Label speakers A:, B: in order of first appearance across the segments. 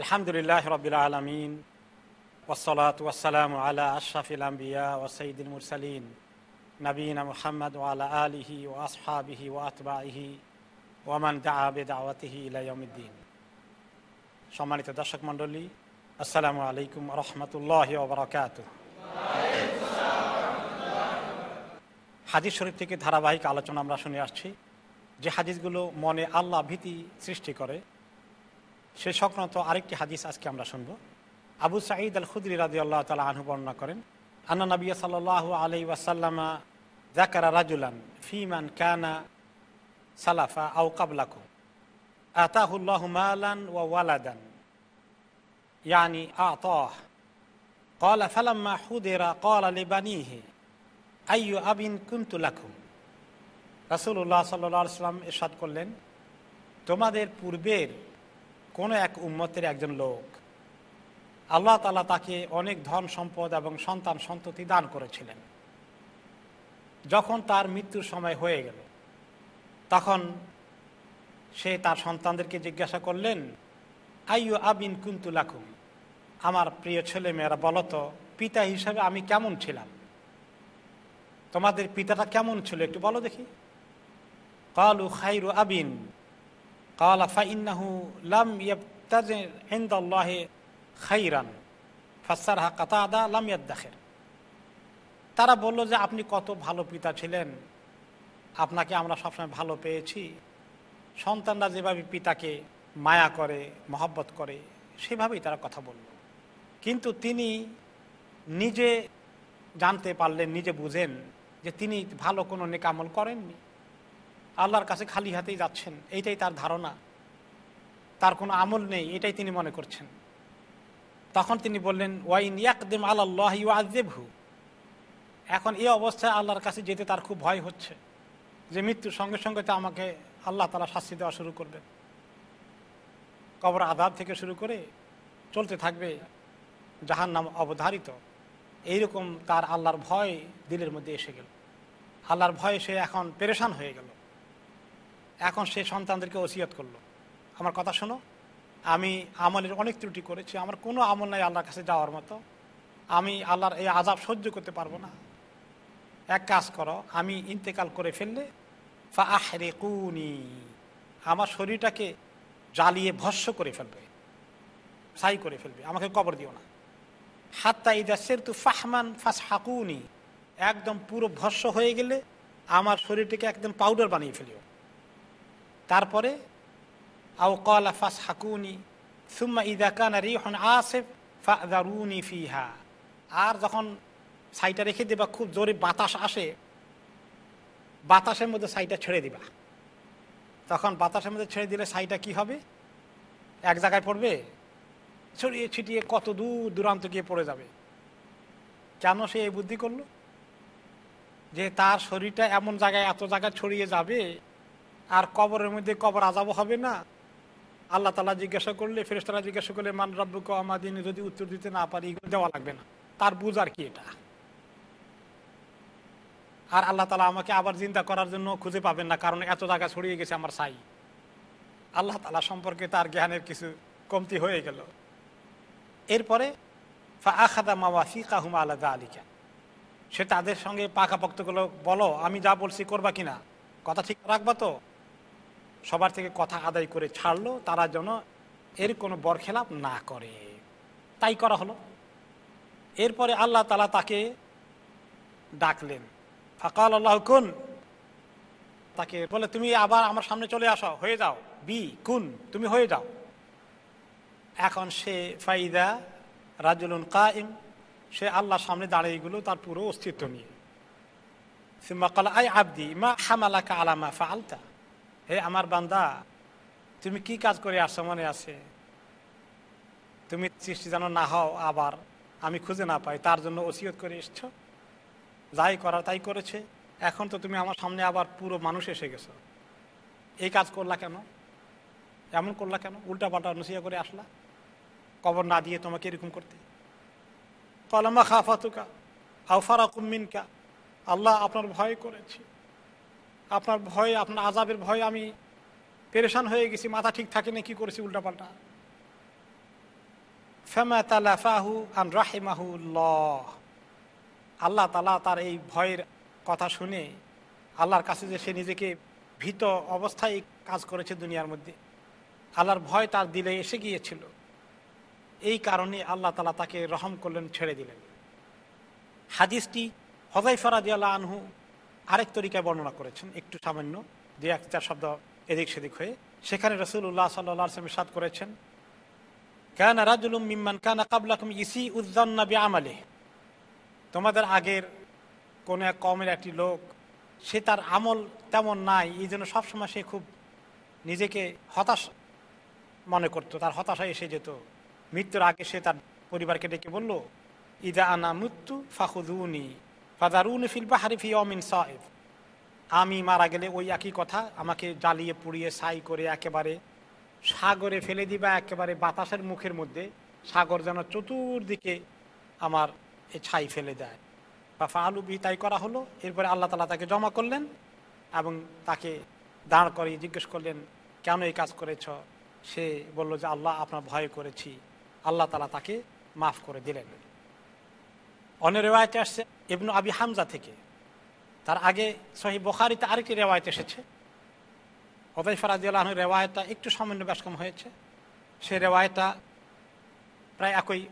A: আলহামদুলিল্লাহ রবিল আলমিন ওসলাত ওয়াসালাম আলা আশরাফিল আম্বিয়া ও সঈদুল মুরসালিন নবীন মোহাম্মদ ওয়ালা আলিহি ও আসহাবিহি ও আতবাহি ওয়ামান দাবে দাওয়াতিহি ইলাইয়মুদ্দিন সম্মানিত দর্শক মণ্ডলী, আসসালামু আলাইকুম রহমতুল্লাহ ওবরাকাত হাদিস শরীফ থেকে ধারাবাহিক আলোচনা আমরা শুনে আসছি। যে হাদিসগুলো মনে আল্লাহ ভীতি সৃষ্টি করে সে সংক্রান্ত আরেকটি হাদিস আজকে আমরা শুনব আবু সাঈদ আল খুদ্রি রাজি আল্লাহ তালা আনহু বর্ণনা করেন আন্না নবী সাল আলি ওয়াসাল্লামা জাকারা রাজুলান ফিমান কানা সালাফা আউ কাবলাকু আতাহুল্লাহ মালান ওয়া ওয়ালাদান ইয়ানি আতাহ قال فلما حضر قال لبنيه أي أب كنت لكم রাসূলুল্লাহ সাল্লাল্লাহু আলাইহি সাল্লাম ইরশাদ করলেন তোমাদের পূর্বের কোনো এক উম্মতের একজন লোক, আল্লাহ তালা তাকে অনেক ধন সম্পদ এবং সন্তান সন্ততি দান করেছিলেন। যখন তার মৃত্যুর সময় হয়ে গেল, তখন সে তার সন্তানদেরকে জিজ্ঞাসা করলেন, আইয়ু আবিন কুন্তু লাকুম? আমার প্রিয় ছেলে মেয়েরা বলতো পিতা হিসাবে আমি কেমন ছিলাম? তোমাদের পিতাটা কেমন ছিল একটু বলো দেখি। কালু খাইরু আবিন। কালা ফাইন্নাহু লাম ইয়াবতাজির ইনদাল্লাহি খাইরান ফাসারহা কাতাদা লাম ইয়াদ্দাখির তারা বলল যে আপনি কত ভালো পিতা ছিলেন, আপনাকে আমরা সবসময় ভালো পেয়েছি। সন্তানরা যেভাবে পিতাকে মায়া করে, মহব্বত করে, সেভাবেই তারা কথা বলল। কিন্তু তিনি নিজে জানতে পারলেন, নিজে বুঝেন যে তিনি ভালো কোনো নেকামল করেননি। আল্লাহর কাছে খালি হাতেই যাচ্ছেন, এইটাই তার ধারণা। তার কোনো আমল নেই, এটাই তিনি মনে করছেন। তখন তিনি বললেন, ওয়াইন ইয়াকদিম আল্লাহ আজেবহু এখন এই অবস্থায় আল্লাহর কাছে যেতে তার খুব ভয় হচ্ছে, যে মৃত্যুর সঙ্গে সঙ্গে তো আমাকে আল্লাহ তারা শাস্তি দেওয়া শুরু করবে। কবর আদাব থেকে শুরু করে চলতে থাকবে যাহার নাম অবধারিত। এইরকম তার আল্লাহর ভয় দিলের মধ্যে এসে গেল। আল্লাহর ভয়ে সে এখন পেরেশান হয়ে গেল। এখন সে সন্তানদেরকে ওসিয়ত করল। আমার কথা শোনো, আমি আমলের অনেক ত্রুটি করেছি, আমার কোনো আমল নাই আল্লাহর কাছে যাওয়ার মতো। আমি আল্লাহর এই আজাব সহ্য করতে পারব না। এক কাজ করো, আমি ইন্তেকাল করে ফেললে ফা আহরে কুনি আমার শরীরটাকে জ্বালিয়ে ভস্য করে ফেলবে সাই করে ফেলবে, আমাকে কবর দিও না। হাত্তা ইদা সের তু ফাহমান ফাস হাকুনি একদম পুরো ভস্য হয়ে গেলে আমার শরীরটাকে একদম পাউডার বানিয়ে ফেলিও। তারপরে, আও কলা ফাস হাকুনি সুম্মা ইদা কানা রিহন আসেফ ফাদারুনি ফিহা। আর যখন সাইটা রেখে দেবা, খুব জোরে বাতাস আসে, বাতাসের মধ্যে সাইটা ছেড়ে দিবা। তখন বাতাসের মধ্যে ছেড়ে দিলে সাইটা কি হবে? এক জায়গায় পড়বে, ছড়িয়ে ছিটিয়ে কত দূর দূরান্ত গিয়ে পড়ে যাবে। কেন সে এই বুদ্ধি করল? যে তার শরীরটা এমন জায়গায়, এত জায়গায় ছড়িয়ে যাবে আর কবরের মধ্যে কবর আজাবও হবে না। আল্লাহ তালা জিজ্ঞাসা করলে ফেরেস্তারা জিজ্ঞাসা করলে, মান রব্বুক আমাদিন যদি উত্তর দিতে না পারি, এগুলো দেওয়া লাগবে না। তার বুঝ আর কি এটা? আর আল্লাহ তালা আমাকে আবার চিন্তা করার জন্য খুঁজে পাবেন না, কারণ এত জায়গা ছড়িয়ে গেছে আমার সাই আল্লাহ তালা সম্পর্কে তার জ্ঞানের কিছু কমতি হয়ে গেল। এরপরে আখাদা মাওয়াফি কাহুমা আলাদা আলিকা সে তাদের সঙ্গে পাকাপোক্তগুলো বলো, আমি যা বলছি করবা কিনা? কথা ঠিক রাখবা তো? সবার থেকে কথা আদায় করে ছাড়লো, তারা যেন এর কোনো বরখেলাপ না করে। তাই করা হলো। এরপরে আল্লাহ তালা তাকে ডাকলেন। ফাকাল আল্লাহ কুন। তাকে বলে, তুমি আবার আমার সামনে চলে আসো, হয়ে যাও। বি, কুন, তুমি হয়ে যাও। এখন সে ফাইদা রাজুলুন কাইম, সে আল্লাহর সামনে দাঁড়িয়ে গেল তার পুরো অস্তিত্ব নিয়ে। সিম্মাকাল আই আবদি, মা হামালাকা আলামা ফালতা হে আমার বান্দা, তুমি কি কাজ করে আসছো মনে আছে? তুমি সৃষ্টি যেন না হও, আবার আমি খুঁজে না পাই, তার জন্য ওসিয়ত করে এসছ? যাই করার তাই করেছে। এখন তো তুমি আমার সামনে আবার পুরো মানুষ এসে গেছো। এই কাজ করলা কেন? এমন করলা কেন? উল্টা পাল্টা নসিয়া করে আসলা? কবর না দিয়ে তোমাকে এরকম করতে? কলমা খাফাতুকা আউফারা কুমিনকা আল্লাহ আপনার ভয় করেছি। আপনার ভয়, আপনার আজাবের ভয়, আমি পেরেশান হয়ে গেছি, মাথা ঠিক থাকে না, কি করেছি উল্টাপাল্টা। ফেমা তালাফাহু আন রাহিমাহুল্লাহ। আল্লাহ তালা তার এই ভয়ের কথা শুনে আল্লাহর কাছে যে সে নিজেকে ভীত অবস্থায় কাজ করেছে দুনিয়ার মধ্যে, আল্লাহর ভয় তার দিলে এসে গিয়েছিল। এই কারণে আল্লাহ তালা তাকে রহম করলেন, ছেড়ে দিলেন। হাদিসটি হজাইফারাদি আল্লাহ আনহু আরেক তরিকায় বর্ণনা করেছেন, একটু সামান্য দু এক চার শব্দ এদিক সেদিক হয়ে। সেখানে রসুল রসুল্লাহ সাল্লাহ সাদ করেছেন, কেন রাজুলুম মিম্মান কানা কাবলাকুম ইসি উদ্দান্নাবি আমালে তোমাদের আগের কোন এক কমের একটি লোক, সে তার আমল তেমন নাই, এই জন্য সবসময় সে খুব নিজেকে হতাশ মনে করতো। তার হতাশায় এসে যেত। মৃত্যুর আগে সে তার পরিবারকে ডেকে বলল, ইদা আনা মৃত্যু ফাহুদুনি ফাদারুনি ফিল বাহারি ফি অমিন সাহেব আমি মারা গেলে ওই একই কথা, আমাকে জ্বালিয়ে পুড়িয়ে ছাই করে একেবারে সাগরে ফেলে দিবা, একেবারে বাতাসের মুখের মধ্যে, সাগর যেন চতুর্দিকে আমার এ ছাই ফেলে দেয়। বা ফালুবি তাই করা হলো। এরপরে আল্লাহ তালা তাকে জমা করলেন এবং তাকে দাঁড় করিয়ে জিজ্ঞেস করলেন, কেন এই কাজ করেছ? সে বলল যে, আল্লাহ, আপনার ভয় করেছি। আল্লাহ তালা তাকে মাফ করে দিলেন। অন্য রেওয়ায়তে আসছে ইবনু আবি হামজা থেকে। তার আগে সহি বখারিতে আরেকটি রেওয়ায়ত এসেছে। হতাই ফরাদিউল্লাহন রেওয়ায়তটা একটু সামান্য ব্যাসকম হয়েছে। সে রেওয়ায়তটা প্রায় একই।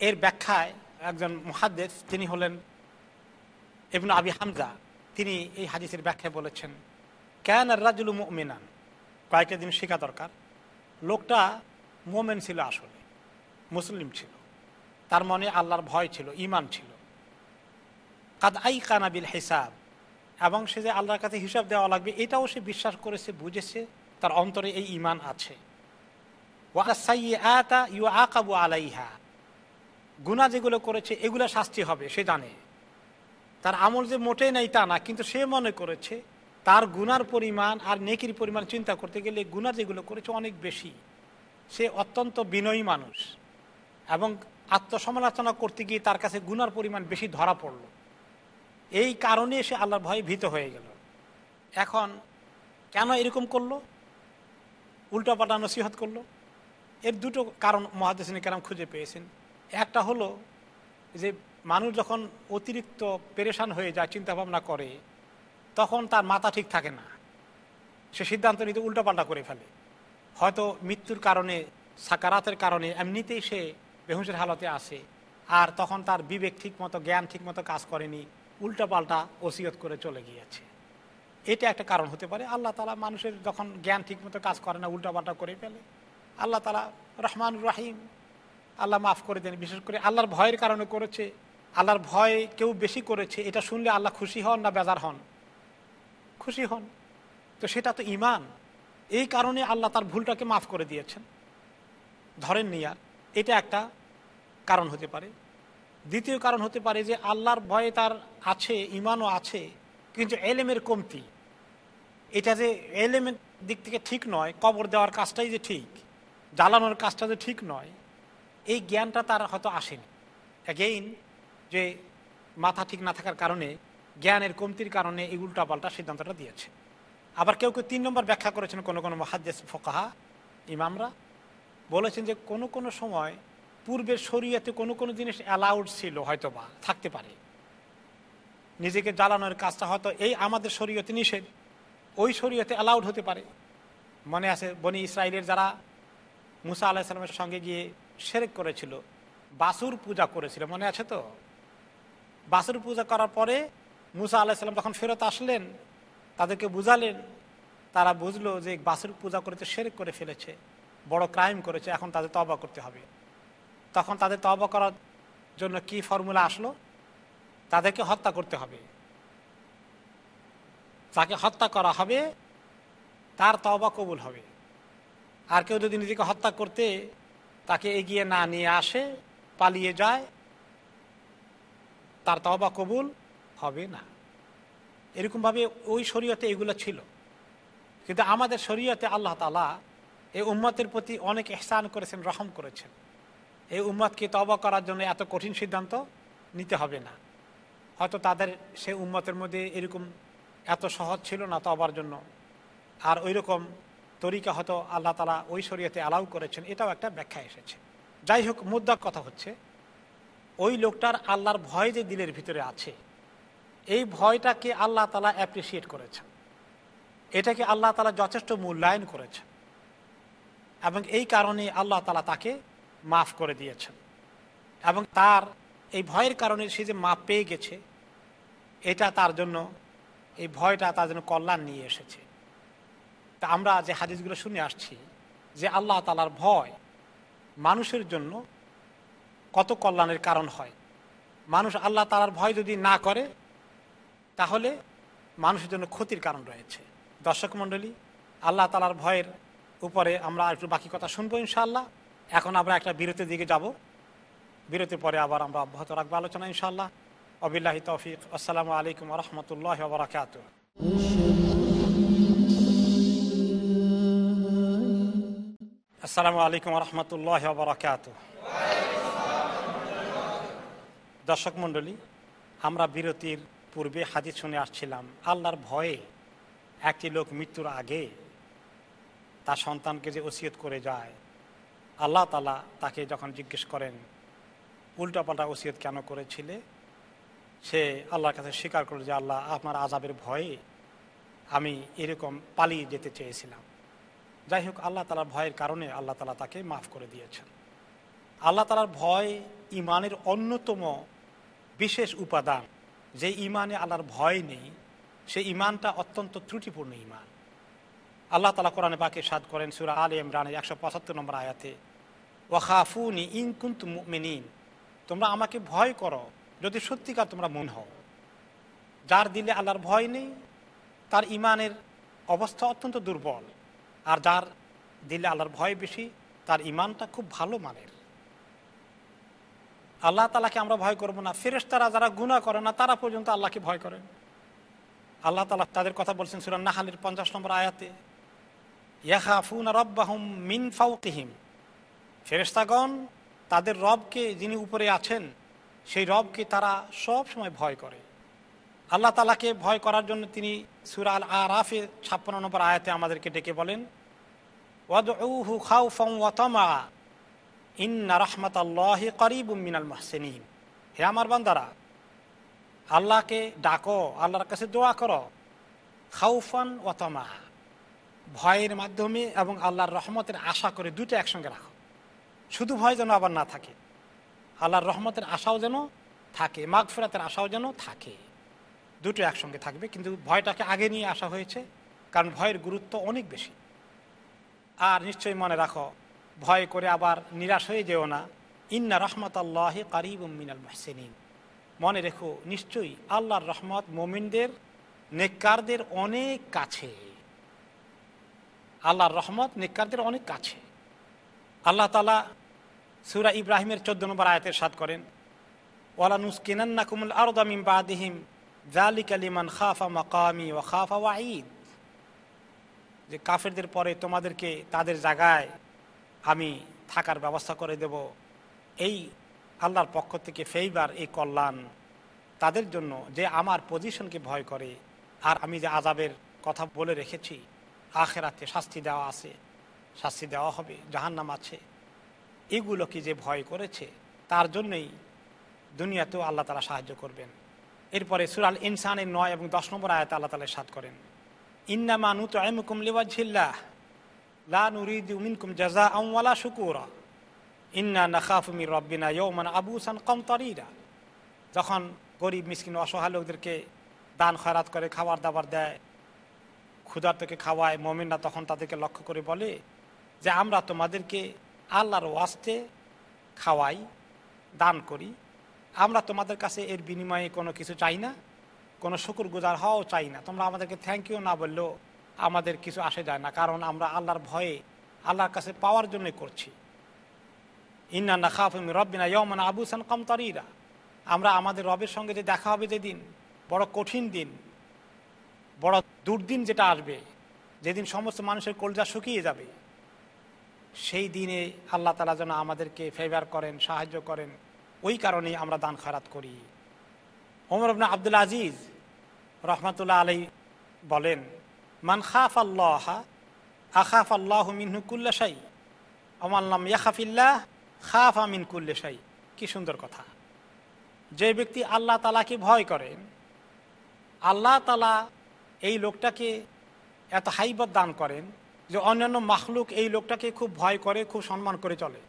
A: এর ব্যাখ্যায় একজন মহাদ্দেশ তিনি হলেন ইবনু আবি হামজা। তিনি এই হাদিসের ব্যাখ্যায় বলেছেন আর রাজুল মিনান কয়েকটা দিন শেখা দরকার। লোকটা মোমেন ছিল আসলে, মুসলিম ছিল। তার মনে আল্লাহর ভয় ছিল ইমান ছিল। কাদ আই কানাবিল হিসাব। এবং সে যে আল্লাহর কাছে হিসাব দেওয়া লাগবে, এটাও সে বিশ্বাস করেছে, বুঝেছে, তার অন্তরে এই ইমান আছে। ইউ আকাবু আলাইহা। গুণা যেগুলো করেছে, এগুলো শাস্তি হবে, সে জানে। তার আমল যে মোটেই নেই তা না, কিন্তু সে মনে করেছে, তার গুনার পরিমাণ আর নেকির পরিমাণ চিন্তা করতে গেলে গুণা যেগুলো করেছে অনেক বেশি। সে অত্যন্ত বিনয়ী মানুষ। এবং আত্মসমালোচনা করতে গিয়ে তার কাছে গুনার পরিমাণ বেশি ধরা পড়ল। এই কারণে সে আল্লাহর ভয়ে ভীত হয়ে গেল। এখন কেন এরকম করল? উল্টাপাল্টা নসিহত করল। এর দুটো কারণ মহাদেশিনী কেরাম খুঁজে পেয়েছেন। একটা হলো যে মানুষ যখন অতিরিক্ত পেরেশান হয়ে যায় চিন্তা ভাবনা করে, তখন তার মাথা ঠিক থাকে না। সে সিদ্ধান্ত নিতে উল্টাপাল্টা করে ফেলে। হয়তো মৃত্যুর কারণে, সাকারাতের কারণে এমনিতেই সে বেহুশের হালতে আসে, আর তখন তার বিবেক ঠিক মতো জ্ঞান ঠিক মতো কাজ করেনি। উল্টাপাল্টা ওসিয়ত করে চলে গিয়েছে। এটা একটা কারণ হতে পারে। আল্লাহ তালা মানুষের যখন জ্ঞান ঠিক মতো কাজ করে না, উল্টাপাল্টা করে ফেলে। আল্লাহ তালা রহমান রাহিম, আল্লাহ মাফ করে দেন। বিশেষ করে আল্লাহর ভয়ের কারণে করেছে। আল্লাহর ভয় কেউ বেশি করেছে। এটা শুনলে আল্লাহ খুশি হন না বেজার হন? খুশি হন। তো সেটা তো ইমান এই কারণে আল্লাহ তার ভুলটাকে মাফ করে দিয়েছেন। ধরেন নিয়া এটা একটা কারণ হতে পারে। দ্বিতীয় কারণ হতে পারে যে আল্লাহর ভয়ে তার আছে, ইমানও আছে, কিন্তু এলেমের কমতি। এটা যে এলেমের দিক থেকে ঠিক নয়, কবর দেওয়ার কাজটাই যে ঠিক, জ্বালানোর কাজটা যে ঠিক নয়, এই জ্ঞানটা তার হয়তো আসেনি। অ্যাগেইন যে মাথা ঠিক না থাকার কারণে, জ্ঞানের কমতির কারণে এই উল্টাপাল্টা সিদ্ধান্তটা দিয়েছে। আবার কেউ কেউ তিন নম্বর ব্যাখ্যা করেছেন কোনো কোনো মহাদ্দেশ, ফোকাহা, ইমামরা। বলেছেন যে কোনো কোনো সময় পূর্বের শরীয়তে কোনো কোনো জিনিস অ্যালাউড ছিল হয়তো বা থাকতে পারে। নিজেকে জ্বালানোর কাজটা হয়তো এই আমাদের শরীয়তে নিষেধ, ওই শরীয়তে অ্যালাউড হতে পারে। মনে আছে বনি ইসরায়েলের যারা মুসা আলাহিসাল্লামের সঙ্গে গিয়ে সেরেক করেছিল, বাসুর পূজা করেছিল, মনে আছে তো? বাসুর পূজা করার পরে মুসা আলাহিসাল্লাম যখন ফেরত আসলেন, তাদেরকে বুঝালেন, তারা বুঝলো যে বাসুর পূজা করেছে, সেরেক করে ফেলেছে, বড় ক্রাইম করেছে, এখন তাদের তবা করতে হবে। তখন তাদের তবা করার জন্য কি ফর্মুলা আসলো? তাদেরকে হত্যা করতে হবে। তাকে হত্যা করা হবে, তার তবা কবুল হবে। আর কেউ যদি নিজেকে হত্যা করতে তাকে এগিয়ে না নিয়ে আসে, পালিয়ে যায়, তার তবা কবুল হবে না। এরকমভাবে ওই শরীয়তে এগুলো ছিল। কিন্তু আমাদের শরীয়তে আল্লাহ তালা এই উম্মতের প্রতি অনেক এহসান করেছেন, রহম করেছেন। এই উম্মতকে তবা করার জন্য এত কঠিন সিদ্ধান্ত নিতে হবে না। হয়তো তাদের সে উম্মতের মধ্যে এরকম এত সহজ ছিল না তবার জন্য। আর ওই রকম তরিকা হয়তো আল্লাহ তালা ওই শরীয়তে অ্যালাউ করেছেন, এটাও একটা ব্যাখ্যা এসেছে। যাই হোক মুদ্রা কথা হচ্ছে, ওই লোকটার আল্লাহর ভয় যে দিলের ভিতরে আছে, এই ভয়টাকে আল্লাহ তালা অ্যাপ্রিসিয়েট করেছেন। এটাকে আল্লাহ তালা যথেষ্ট মূল্যায়ন করেছেন। এবং এই কারণে আল্লাহ তালা তাকে মাফ করে দিয়েছেন। এবং তার এই ভয়ের কারণে সে যে মাপ পেয়ে গেছে, এটা তার জন্য, এই ভয়টা তার জন্য কল্যাণ নিয়ে এসেছে। তা আমরা যে হাদিসগুলো শুনে আসছি, যে আল্লাহ তালার ভয় মানুষের জন্য কত কল্যাণের কারণ হয়। মানুষ আল্লাহ তালার ভয় যদি না করে, তাহলে মানুষের জন্য ক্ষতির কারণ রয়েছে। দর্শক মণ্ডলী, আল্লাহ তালার ভয়ের উপরে আমরা একটু বাকি কথা শুনব ইনশাল্লাহ এখন আমরা একটা বিরতির দিকে যাব। বিরতির পরে আবার আমরা অব্যাহত রাখব আলোচনা ইনশাল্লাহ অবিল্লাহি তৌফিক। আসসালামু আলাইকুম রহমতুল্লাহ বরাকাত আসসালামু আলাইকুম রহমতুল্লাহ বরাকাত দর্শক মণ্ডলী, আমরা বিরতির পূর্বে হাজির শুনে আসছিলাম, আল্লাহর ভয়ে একটি লোক মৃত্যুর আগে তার সন্তানকে যে ওসিয়ত করে যায় আল্লাহ তালা তাকে যখন জিজ্ঞেস করেন, উল্টাপাল্টা ওসিয়ত কেন করেছিলে? সে আল্লাহর কাছে স্বীকার করল যে, আল্লাহ, আপনার আজাবের ভয়ে আমি এরকম পালিয়ে যেতে চেয়েছিলাম। যাই হোক, আল্লাহ তালার ভয়ের কারণে আল্লাহ তালা তাকে মাফ করে দিয়েছেন। আল্লাহ তালার ভয় ইমানের অন্যতম বিশেষ উপাদান। যে ইমানে আল্লাহর ভয় নেই সেই ইমানটা অত্যন্ত ত্রুটিপূর্ণ ইমান। আল্লাহ তালা কোরআনে বাকি সাদ করেন, সুরা আল ইমরানের একশো পঁচাত্তর নম্বর আয়াতে ওয়াখাফুনি ইনকুন্ত মেনিন তোমরা আমাকে ভয় করো, যদি সত্যিকার তোমরা মন হও। যার দিলে আল্লাহর ভয় নেই, তার ইমানের অবস্থা অত্যন্ত দুর্বল। আর যার দিলে আল্লাহর ভয় বেশি, তার ইমানটা খুব ভালো মানের। আল্লাহ তালাকে আমরা ভয় করব না। ফেরেশতারা যারা গুণা করে না, তারা পর্যন্ত আল্লাহকে ভয় করেন আল্লাহ তালা তাদের কথা বলছেন সুরান নাহালের পঞ্চাশ নম্বর আয়াতে ইয়াহাফুন রব্বাহুম মিন ফেরেস্তাগণ তাদের রবকে যিনি উপরে আছেন, সেই রবকে তারা সব সময় ভয় করে। আল্লাহ তালাকে ভয় করার জন্য তিনি সুরা আল আরাফে ছাপ্পান্ন নম্বর আয়াতে আমাদেরকে ডেকে বলেন ওয়াতমা রহমত আল্লাহ করিব মিনাল মাহসেনিন। হে আমার বান্দারা, আল্লাহকে ডাকো, আল্লাহর কাছে দোয়া করো। খাউফান ওয়াতমা ভয়ের মাধ্যমে এবং আল্লাহর রহমতের আশা করে দুটো একসঙ্গে রাখো। শুধু ভয় যেন আবার না থাকে। আল্লাহর রহমতের আশাও যেন থাকে মাঘ ফেরাতের আশাও যেন থাকে। দুটো একসঙ্গে থাকবে, কিন্তু ভয়টাকে আগে নিয়ে আসা হয়েছে, কারণ ভয়ের গুরুত্ব অনেক বেশি। আর নিশ্চয়ই মনে রাখো, ভয় করে আবার নিরাশ হয়ে যেও না। ইন্না রহমত আল্লাহ কারিব মিনাল মাহসেনিন। মনে রেখো, নিশ্চয়ই আল্লাহর রহমত মোমিনদের, নেককারদের অনেক কাছে। আল্লাহর রহমত নেককারদের অনেক কাছে। আল্লাহ তালা সুরা ইব্রাহিমের চোদ্দ নম্বর আয়তের সাদ করেন, ওয়ালা নুসকিনান্না কুমুল আরদামিম বাদিহিম জালিক আলিমান খাফা মাকামি ও খাফা ওয়াঈদ। যে কাফেরদের পরে তোমাদেরকে তাদের জায়গায় আমি থাকার ব্যবস্থা করে দেব। এই আল্লাহর পক্ষ থেকে ফেইবার এই কল্যাণ তাদের জন্য যে আমার পজিশনকে ভয় করে, আর আমি যে আজাবের কথা বলে রেখেছি, আখেরাতে শাস্তি দেওয়া আছে, শাস্তি দেওয়া হবে, জাহান্নাম আছে। এগুলোকে যে ভয় করেছে, তার জন্যই দুনিয়াতেও আল্লাহ তালা সাহায্য করবেন। এরপরে সুরাল ইনসানের নয় এবং দশ নম্বর আয়াত আল্লাহ তালা সাত করেন, ইন্নামা নুত আহমুকুম লিওয়াজিল্লাহ লা জাজা আমওয়ালা শুকুরা, ইন্না নাখাফুমি রব্বিনা ইয়ৌমান আবুসান কম তরিরা যখন গরিব, মিসকিন, অসহায় লোকদেরকে দান, খয়রাত করে, খাবার দাবার দেয় ক্ষুধার থেকে খাওয়ায়, মমিনরা তখন তাদেরকে লক্ষ্য করে বলে যে, আমরা তোমাদেরকে আল্লাহর ওয়াস্তে খাওয়াই, দান করি। আমরা তোমাদের কাছে এর বিনিময়ে কোনো কিছু চাই না, কোনো শুকুর গুজার হওয়াও চাই না। তোমরা আমাদেরকে থ্যাংক ইউ না বললেও আমাদের কিছু আসে যায় না, কারণ আমরা আল্লাহর ভয়ে আল্লাহর কাছে পাওয়ার জন্যই করছি। ইন্না না খাফিম রব্বিনা ইয়মান আবুসান কমতরিরা। আমরা আমাদের রবের সঙ্গে যে দেখা হবে যেদিন, বড় কঠিন দিন, বড় দুর্দিন যেটা আসবে, যেদিন সমস্ত মানুষের কলজা শুকিয়ে যাবে। সেই দিনে আল্লাহ তালা যেন আমাদেরকে ফেভার করেন, সাহায্য করেন, ওই কারণেই আমরা দান খারাত করি। ওমর আবনা আব্দুল আজিজ রহমতুল্লাহ আলাই বলেন, মান খাফ আল্লাহ আখাফ আল্লাহ মিনহু কুল্লাশাই আমাল্লাম ইয়াখাফিল্লাহ, খাফ আমিন কুল্লে সাই কি সুন্দর কথা। যে ব্যক্তি আল্লাহ তালাকে ভয় করেন, আল্লাহ তালা এই লোকটাকে এত হাইবত দান করেন যে অন্যান্য মাখলুক এই লোকটাকে খুব ভয় করে, খুব সম্মান করে চলে।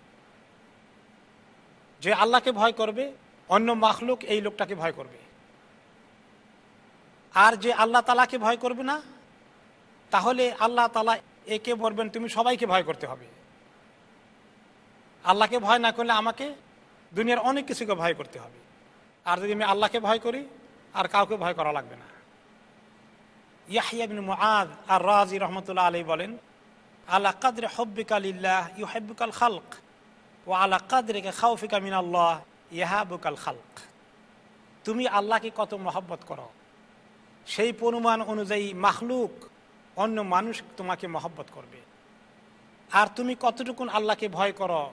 A: যে আল্লাহকে ভয় করবে, অন্য মাখলুক এই লোকটাকে ভয় করবে। আর যে আল্লাহ তালাকে ভয় করবে না, তাহলে আল্লাহ তালা একে বলবেন, তুমি সবাইকে ভয় করতে হবে। আল্লাহকে ভয় না করলে আমাকে দুনিয়ার অনেক কিছুকে ভয় করতে হবে। আর যদি আমি আল্লাহকে ভয় করি, আর কাউকে ভয় করা লাগবে না। ইয়াহিয়াবিন মুআদ আর রাজি রহমতুল্লাহ আলী বলেন আল্লাহ কাদরে হব্বিকালিল্লাহ ইউ হেব্বুকাল খালক ও আল্লাহ কাদরে খাউফিকা মিন আল্লাহ ইহাবুকাল খালক তুমি আল্লাহকে কত মহব্বত করো? সেই পরিমাণ অনুযায়ী মাখলুক অন্য মানুষ তোমাকে মহব্বত করবে। আর তুমি কতটুকুন আল্লাহকে ভয় করো,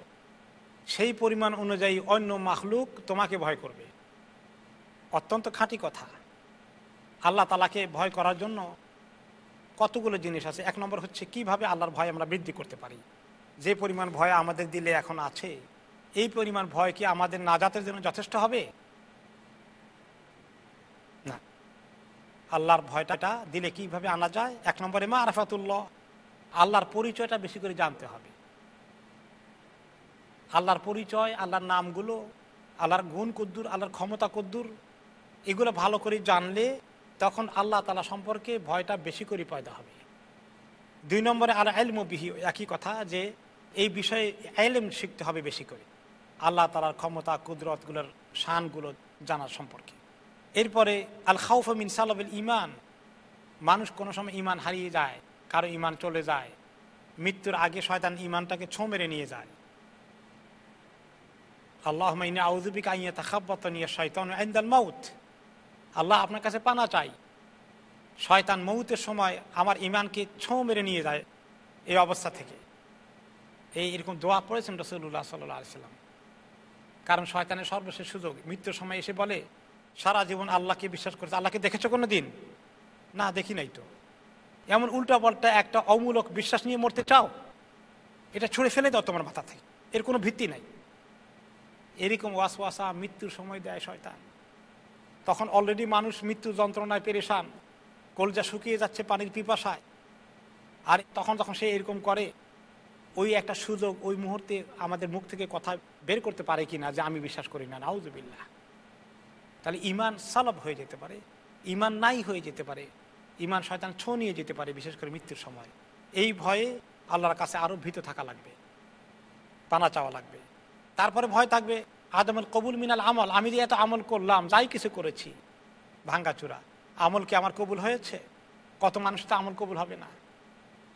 A: সেই পরিমাণ অনুযায়ী অন্য মাখলুক তোমাকে ভয় করবে। অত্যন্ত খাঁটি কথা। আল্লাহ তালাকে ভয় করার জন্য কতগুলো জিনিস আছে? এক নম্বর হচ্ছে কীভাবে আল্লাহর ভয় আমরা বৃদ্ধি করতে পারি? যে পরিমাণ ভয় আমাদের দিলে এখন আছে, এই পরিমাণ ভয় কি আমাদের নাজাতের জন্য যথেষ্ট হবে? না। আল্লাহর ভয়টা দিলে কীভাবে আনা যায়? এক নম্বরে মা আরফাতুল্লাহ আল্লাহর পরিচয়টা বেশি করে জানতে হবে। আল্লাহর পরিচয়, আল্লাহর নামগুলো, আল্লাহর গুণ কদ্দুর, আল্লাহর ক্ষমতা কদ্দুর, এগুলো ভালো করে জানলে তখন আল্লাহ তালা সম্পর্কে ভয়টা বেশি করে পয়দা হবে। দুই নম্বরে আল্লাহ এলমবিহি একই কথা যে এই বিষয়ে এলম শিখতে হবে বেশি করে। আল্লাহ তালার ক্ষমতা, কুদরতগুলোর শানগুলো জানার সম্পর্কে। এরপরে, আল খাউফ মিন সালাবিল ইমান মানুষ কোনো সময় ইমান হারিয়ে যায়, কারও ইমান চলে যায়, মৃত্যুর আগে শয়তান ইমানটাকে ছো মেরে নিয়ে যায়। আল্লাহ মাইনে আউজুবিকা আইয়া তাকাব্বত নিয়ে শয়তান আইন্দাল মাউথ আল্লাহ আপনার কাছে পানা চাই। শয়তান মৌতের সময় আমার ইমানকে ছো মেরে নিয়ে যায় এই অবস্থা থেকে। এই এরকম দোয়া পড়েছেন রসুল্লাহ সাল্লাহ সাল্লাম। কারণ শয়তানের সর্বশেষ সুযোগ, মৃত্যুর সময় এসে বলে, সারা জীবন আল্লাহকে বিশ্বাস করেছে। আল্লাহকে দেখেছ কোনো দিন না, দেখি নাই তো। এমন উল্টা পাল্টা একটা অমূলক বিশ্বাস নিয়ে মরতে চাও, এটা ছুঁড়ে ফেলে দাও তোমার মাথা থেকে। এর কোনো ভিত্তি নাই। এরকম ওয়াসওয়াসা মৃত্যুর সময় দেয় শয়তান। তখন অলরেডি মানুষ মৃত্যু যন্ত্রণায় পেরেশান, কলজা শুকিয়ে যাচ্ছে পানির পিপাসায়। আর তখন যখন সে এরকম করে, ওই একটা সুযোগ ওই মুহূর্তে আমাদের মুখ থেকে কথা বের করতে পারে কি না যে আমি বিশ্বাস করি না, নাউজুবিল্লাহ। তাহলে ইমান সালব হয়ে যেতে পারে, ইমান নাই হয়ে যেতে পারে, ইমান শয়তান ছো নিয়ে যেতে পারে, বিশেষ করে মৃত্যুর সময়। এই ভয়ে আল্লাহর কাছে আরও ভীত থাকা লাগবে, পানা চাওয়া লাগবে। তারপরে ভয় থাকবে আদমের কবুল মিনাল আমল, আমি যে এত আমল করলাম, যাই কিছু করেছি ভাঙ্গাচূড়া আমল কি আমার কবুল হয়েছে? কত মানুষ তো আমল কবুল হবে না।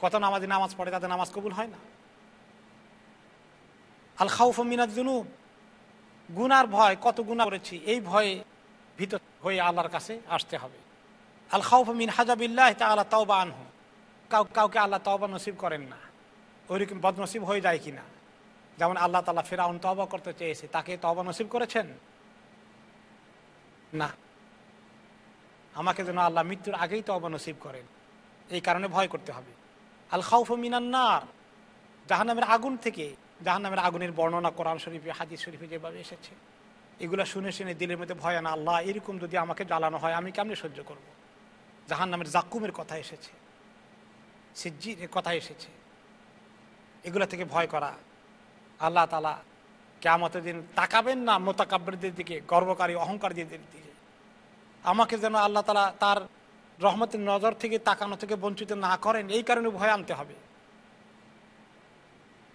A: কত নামাজে নামাজ পড়ে, তাদের নামাজ কবুল হয় না। আল খাউফ মিনাজ জুনুব, গুনার ভয়, কত গুণা করেছি, এই ভয়ে ভীত হয়ে আল্লাহর কাছে আসতে হবে। আল খাউফ মিন হাজাবিল্লাহ তা আল্লাহ তওবা আনহু, কাউ, কাউকে আল্লাহ তওবা নসিব করেন না। ওইরকম বদনসিব হয়ে যায় কিনা। যেমন আল্লাহ তালা ফেরাউন তবা করতে চেয়েছে, তাকে তবা নসিব করেছেন? না। আমাকে যেন আল্লাহ মৃত্যুর আগেই তবা নসিব করেন। এই কারণে ভয় করতে হবে। আল খাউফ মিনান্নার জাহান্নামের আগুন থেকে, জাহান্নামের আগুনের বর্ণনা কোরআন শরীফে হাজির শরীফে যেভাবে এসেছে, এগুলো শুনে শুনে দিলের মধ্যে ভয় আনা, আল্লাহ এরকম যদি আমাকে জ্বালানো হয়, আমি কেমনে সহ্য করব। জাহান্নামের জাকুমের কথা এসেছে সিজ্জির কথা এসেছে। এগুলো থেকে ভয় করা আল্লাহ তালা কেমতের দিন তাকাবেন না মোতাকাব্যদের দিকে, গর্বকারী, অহংকারীদের দিকে। আমাকে যেন আল্লাহ তালা তার রহমতের নজর থেকে, তাকানো থেকে বঞ্চিত না করেন, এই কারণে ভয় আনতে হবে।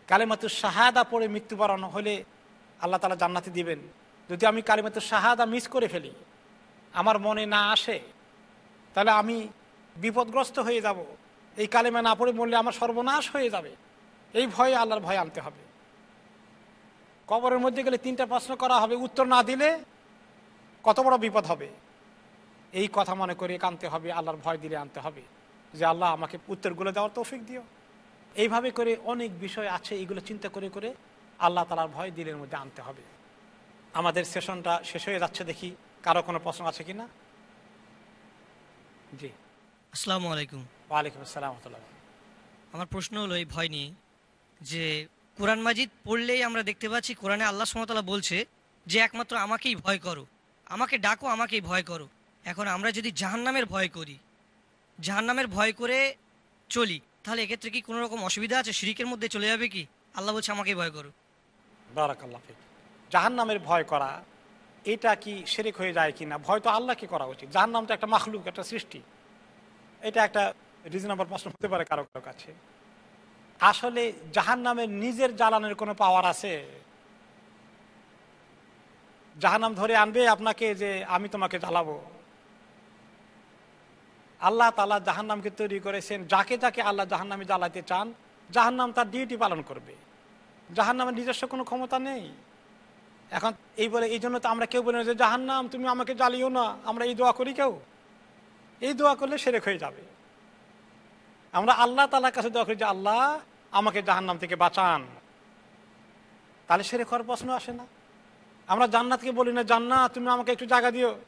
A: কালেমাতুর শাহাদা পড়ে মৃত্যুবরণ হলে আল্লাহ তালা জান্নাতি দিবেন। যদি আমি কালেমাতুর শাহাদা মিস করে ফেলি, আমার মনে না আসে, তাহলে আমি বিপদগ্রস্ত হয়ে যাব। এই কালেমা না পড়ে মরলে আমার সর্বনাশ হয়ে যাবে। এই ভয়ে আল্লাহর ভয় আনতে হবে। কবরের মধ্যে গেলে তিনটা প্রশ্ন করা হবে উত্তর না দিলে কত বড় বিপদ হবে? এই কথা মনে করে কানতে হবে আল্লাহর ভয় দিলে আনতে হবে যে আল্লাহ আমাকে উত্তরগুলো দেওয়ার তৌফিক দিও। এইভাবে করে অনেক বিষয় আছে এগুলো চিন্তা করে করে আল্লাহ তালার ভয় দিলের মধ্যে আনতে হবে। আমাদের সেশনটা শেষ হয়ে যাচ্ছে দেখি কারও কোনো প্রশ্ন আছে কি না জি।
B: আসসালামু আলাইকুম।
A: ওয়ালাইকুম আসসালাম
B: আমার প্রশ্ন হলো এই ভয় নিয়ে যে কোরআন মাজিদ পড়লেই আমরা দেখতে পাচ্ছি কোরআনে আল্লাহ সুমতলা বলছে যে একমাত্র আমাকেই ভয় করো। আমাকে ডাকো, আমাকেই ভয় করো। এখন আমরা যদি জাহান্নামের ভয় করি, জাহান্নামের ভয় করে চলি, তাহলে এক্ষেত্রে কি কোনো রকম অসুবিধা আছে? শিরিকের মধ্যে চলে যাবে কি? আল্লাহ বলছে, আমাকেই ভয় করো।
A: বারাকাল্লাহ ফিক। জাহান নামের ভয় করা, এটা কি সেরেক হয়ে যায় কি না ভয় তো আল্লাহকে করা উচিত। জাহান নাম তো একটা মাখলুক, একটা সৃষ্টি। এটা একটা রিজনেবল প্রশ্ন হতে পারে কারও কারও কাছে। আসলে জাহান নামের নিজের জ্বালানোর কোনো পাওয়ার আছে? জাহান্নাম ধরে আনবে আপনাকে যে, আমি তোমাকে জ্বালাবো। আল্লাহ তালা জাহান্নামকে তৈরি করেছেন যাকে যাকে আল্লাহ জাহান্নামে জ্বালাতে চান। জাহান্নাম তার ডিউটি পালন করবে। জাহান্নামের নিজস্ব কোনো ক্ষমতা নেই। এখন এই বলে, এই জন্য তো আমরা কেউ বলি না যে, জাহান্নাম, তুমি আমাকে জ্বালিও না, আমরা এই দোয়া করি কেউ? এই দোয়া করলে সেরেক হয়ে যাবে। আমরা আল্লাহ তালার কাছে দোয়া করি যে, আল্লাহ, আমাকে জাহান্নাম থেকে বাঁচান। তাহলে সেরে হওয়ার প্রশ্ন আসে না। আমরা জান্নাতকে বলি না, জান্নাত, তুমি আমাকে একটু জায়গা দিও।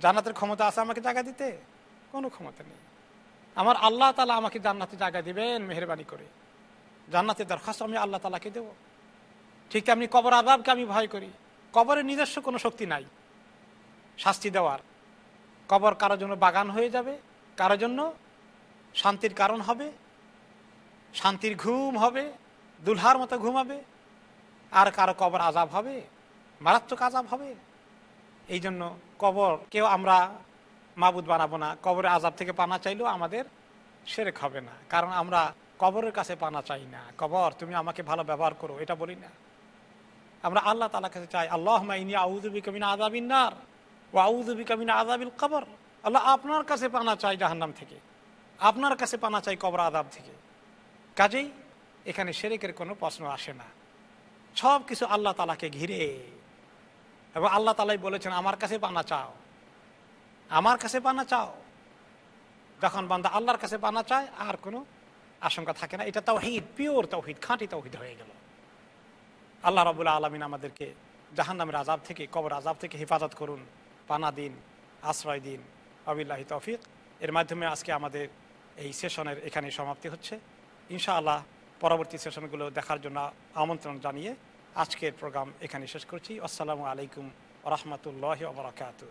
A: জান্নাতের ক্ষমতা আছে আমাকে জায়গা দিতে? কোনো ক্ষমতা নেই। আমার আল্লাহ তালা আমাকে জান্নাতে জায়গা দিবেন, মেহরবানি করে। জান্নাতের দরখাস্ত আমি আল্লাহ তালাকে দেব। ঠিক তেমনি কবর আজাবকে আমি ভয় করি। কবরের নিজস্ব কোনো শক্তি নাই। শাস্তি দেওয়ার। কবর কারোর জন্য বাগান হয়ে যাবে কারও জন্য শান্তির কারণ হবে, শান্তির ঘুম হবে, দুলহার মতো ঘুমাবে, আর কারও কবর আজাব হবে, মারাত্মক আজাব হবে। এই জন্য কবর কেউ আমরা মাবুদ বানাবো না। কবরের আজাব থেকে পানা চাইলেও আমাদের সেরেক হবে না। কারণ আমরা কবরের কাছে পানা চাই না। কবর, তুমি আমাকে ভালো ব্যবহার করো, এটা বলি না। আমরা আল্লাহ তালা কাছে চাই আল্লাহ মাইনি আউদুবি কমিনা আজাবিনার ও আউদুবি কমিনা আজাবিল কবর। আল্লাহ আপনার কাছে পানা চাই জাহান্নাম থেকে। আপনার কাছে পানা চাই কবর আজাব থেকে। কাজেই এখানে সেরেকের কোনো প্রশ্ন আসে না। সব কিছু আল্লাহ তালাকে ঘিরে। এবং আল্লাহ তালাই বলেছেন, আমার কাছে পানা চাও। আমার কাছে পানা চাও? যখন বান্দা আল্লাহর কাছে পানা চায়, আর কোনো আশঙ্কা থাকে না। এটা তাওহিদ পিওর তাওহিদ খাঁটি তাওহিদ হয়ে গেল। আল্লাহ রবুল্লা আলমিন আমাদেরকে জাহান্নামের আজাব থেকে, কবর আজাব থেকে হেফাজত করুন। পানা দিন, আশ্রয় দিন। আবিল্লাহি তৌফিক। এর মাধ্যমে আজকে আমাদের এই সেশনের এখানে সমাপ্তি হচ্ছে। ইনশাআল্লাহ পরবর্তী সেশনগুলো দেখার জন্য আমন্ত্রণ জানিয়ে আজকের প্রোগ্রাম এখানে শেষ করছি। আসসালামু আলাইকুম রহমতুল্লাহ ওবরাকাতু